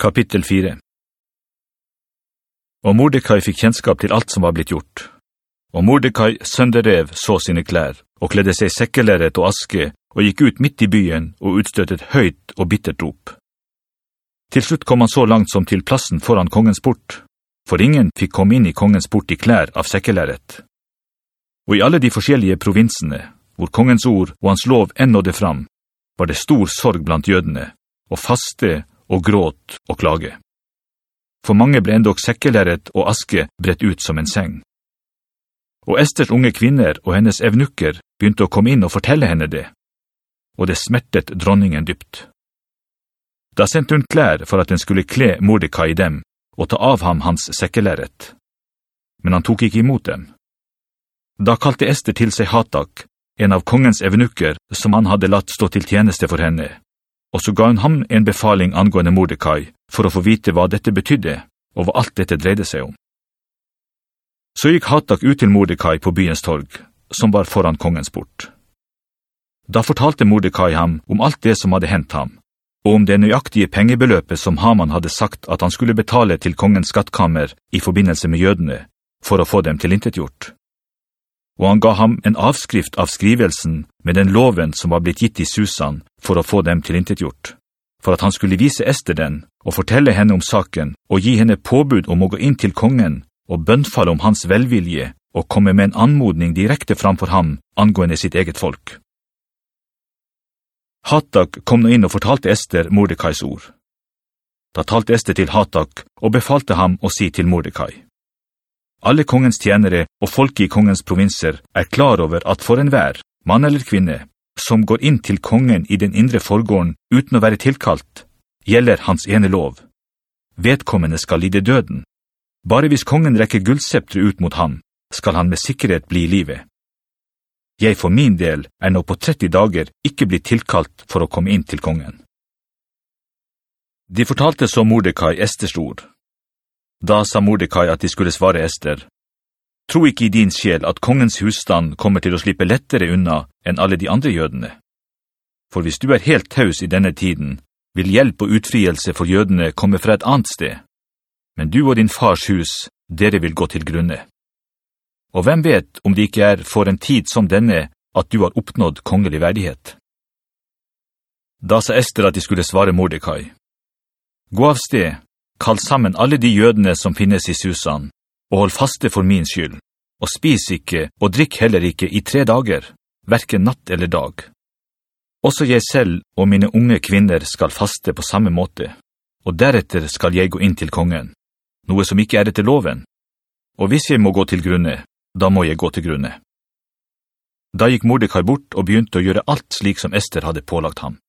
Kapittel 4 Og Mordecai fikk kjennskap til alt som var blitt gjort. Og Mordecai sønderev så sine klær, og kledde seg sekkelæret og aske, og gikk ut midt i byen og utstøttet høyt og bittert rop. Til slutt kom han så langt som til plassen foran kongens port, for ingen fikk komme inn i kongens port i klær av sekkelæret. Og i alle de forskjellige provinsene, hvor kongens ord og hans lov ennådde fram, var det stor sorg blant jødene, og faste og gråt og klage. For mange ble endok sekkelæret og aske brett ut som en seng. Og Esters unge kvinner og hennes evnukker begynte å komme inn og fortelle henne det, og det smertet dronningen dypt. Da sendte hun klær for at den skulle kle Mordecai i dem, og ta av ham hans sekkelæret. Men han tok ikke imot dem. Da kalte Ester til seg Hatak, en av kongens evnukker som han hadde latt stå til tjeneste for henne, og så ga hun ham en befaling angående Mordecai for å få vite hva dette betydde, og hva alt dette dreide seg om. Så gikk Hatak ut til Mordecai på byens torg, som var foran kongens port. Da fortalte Mordecai ham om alt det som hadde hendt ham, og om det nøyaktige pengebeløpet som Haman hadde sagt at han skulle betale til kongens skattkammer i forbindelse med jødene, for å få dem tilintetgjort og han ga ham en avskrift av skrivelsen med den loven som var blitt gitt i Susan for å få dem tilintetgjort, for at han skulle vise Ester den og fortelle henne om saken og gi henne påbud om å gå inn til kongen og bønnfalle om hans velvilje og komme med en anmodning direkte framfor ham angående sitt eget folk. Hatak kom nå inn og fortalte Ester Mordekais ord. Da talte Ester til Hatak og befalte ham å si til Mordekai. Alle kongens tjenere og folk i kongens provinser er klar over at for enhver, mann eller kvinne, som går inn til kongen i den indre forgården uten å være tilkalt, gjelder hans ene lov. Vedkommende skal lide døden. Bare hvis kongen rekker guldseptre ut mot ham, skal han med sikkerhet bli i livet. Jeg for min del er nå på 30 dager ikke blitt tilkalt for å komme inn til kongen. De fortalte så Mordecai Esters ord, da sa Mordecai at de skulle svare Ester, Tro ikke i din sjel at kongens husstand kommer til å slippe lettere unna enn alle de andre jødene. For hvis du er helt taus i denne tiden, vil hjelp og utfrielse for jødene komme fra et annet sted. Men du og din fars hus, dere vil gå til grunne. Og hvem vet om det ikke er for en tid som denne at du har oppnådd kongelig verdighet? Da sa Ester at de skulle svare Mordecai. Gå av sted, Kall sammen alle de jødene som finnes i Susan, og hold faste for min skyld, og spis ikke og drikk heller ikke i tre dager, hverken natt eller dag. Også jeg selv og mine unge kvinner skal faste på samme måte, og deretter skal jeg gå inn til kongen, noe som ikke er etter loven. Og hvis jeg må gå til grunne, da må jeg gå til grunne. Da gikk Mordecai bort og begynte å gjøre alt slik som Esther hadde pålagt ham.